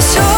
You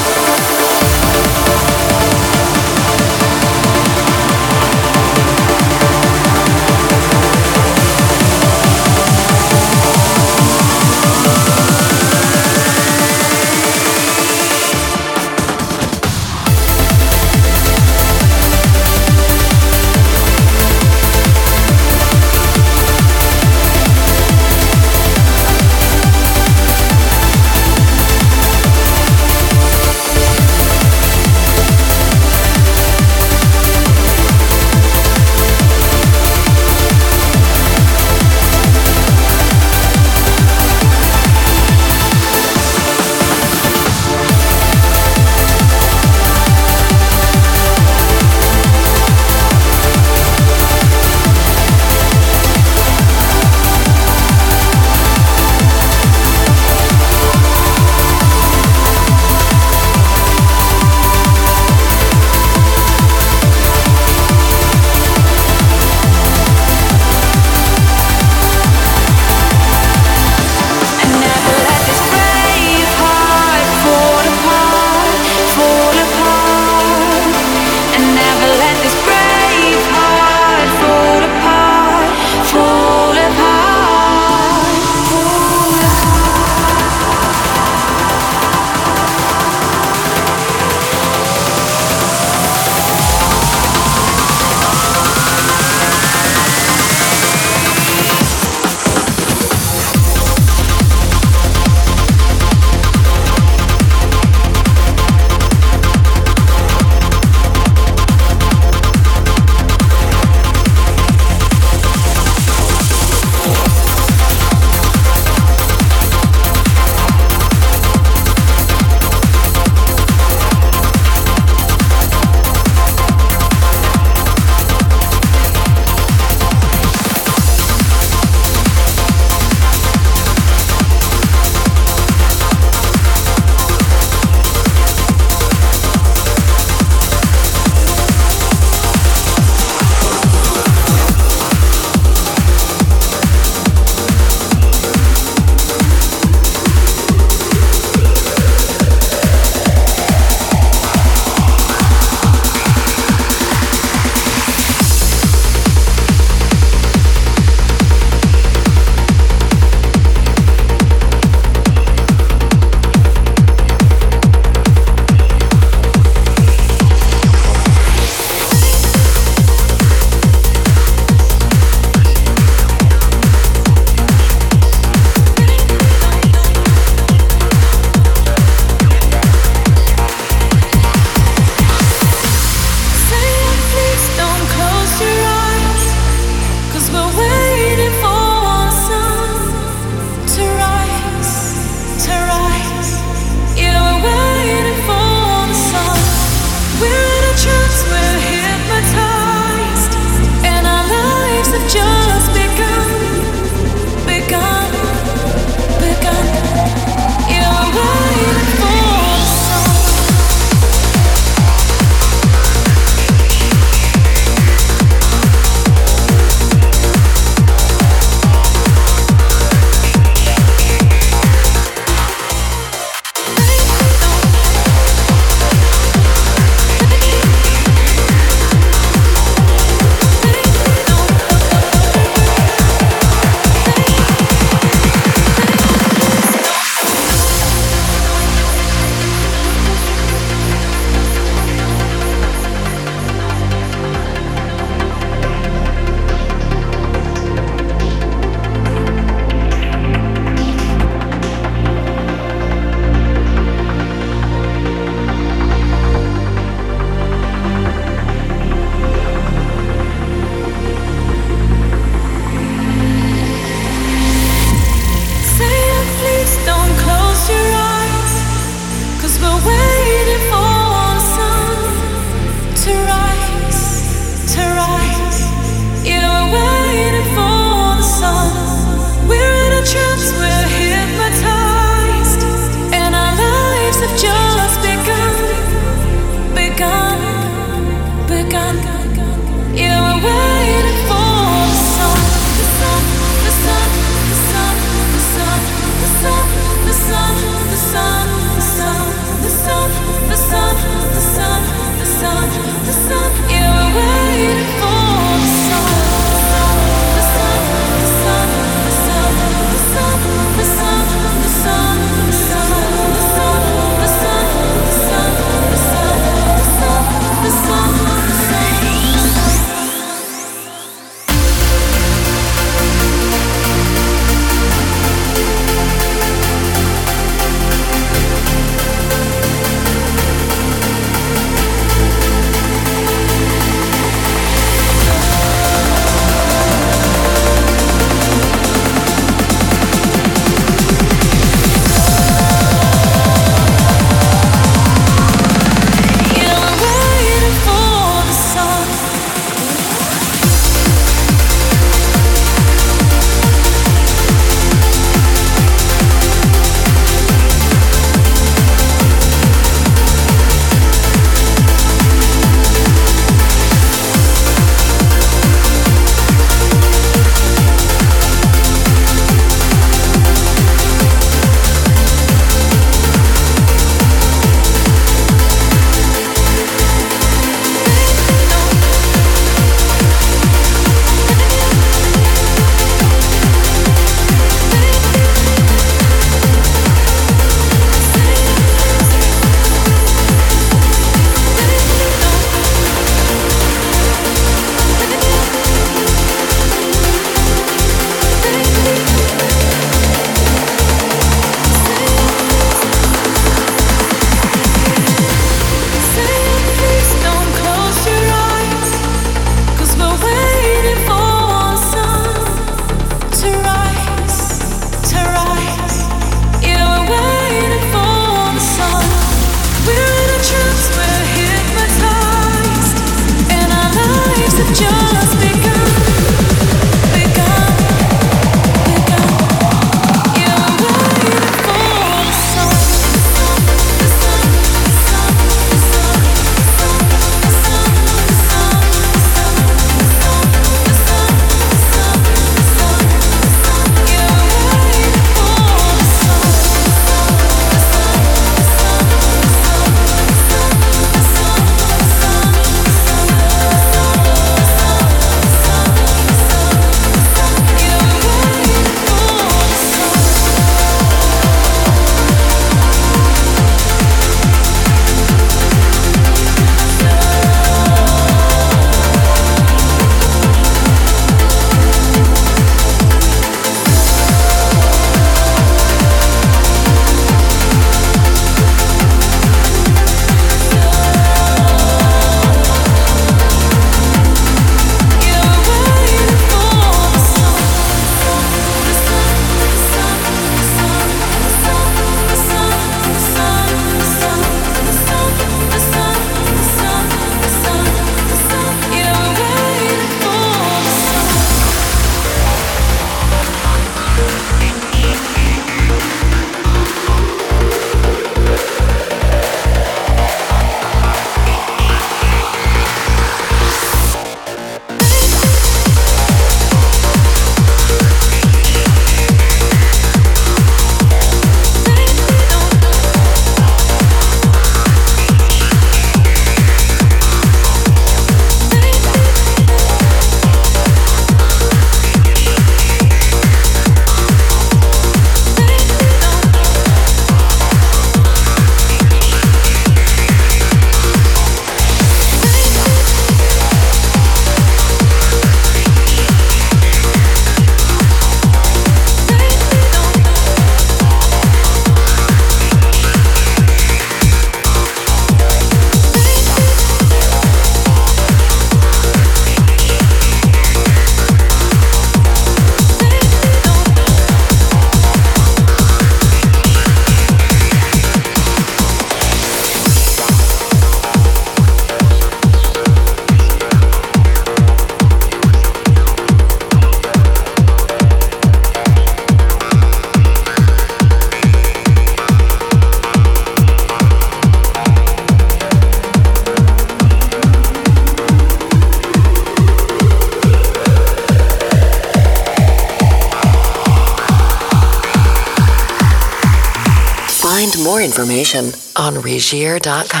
More